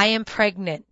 I am pregnant.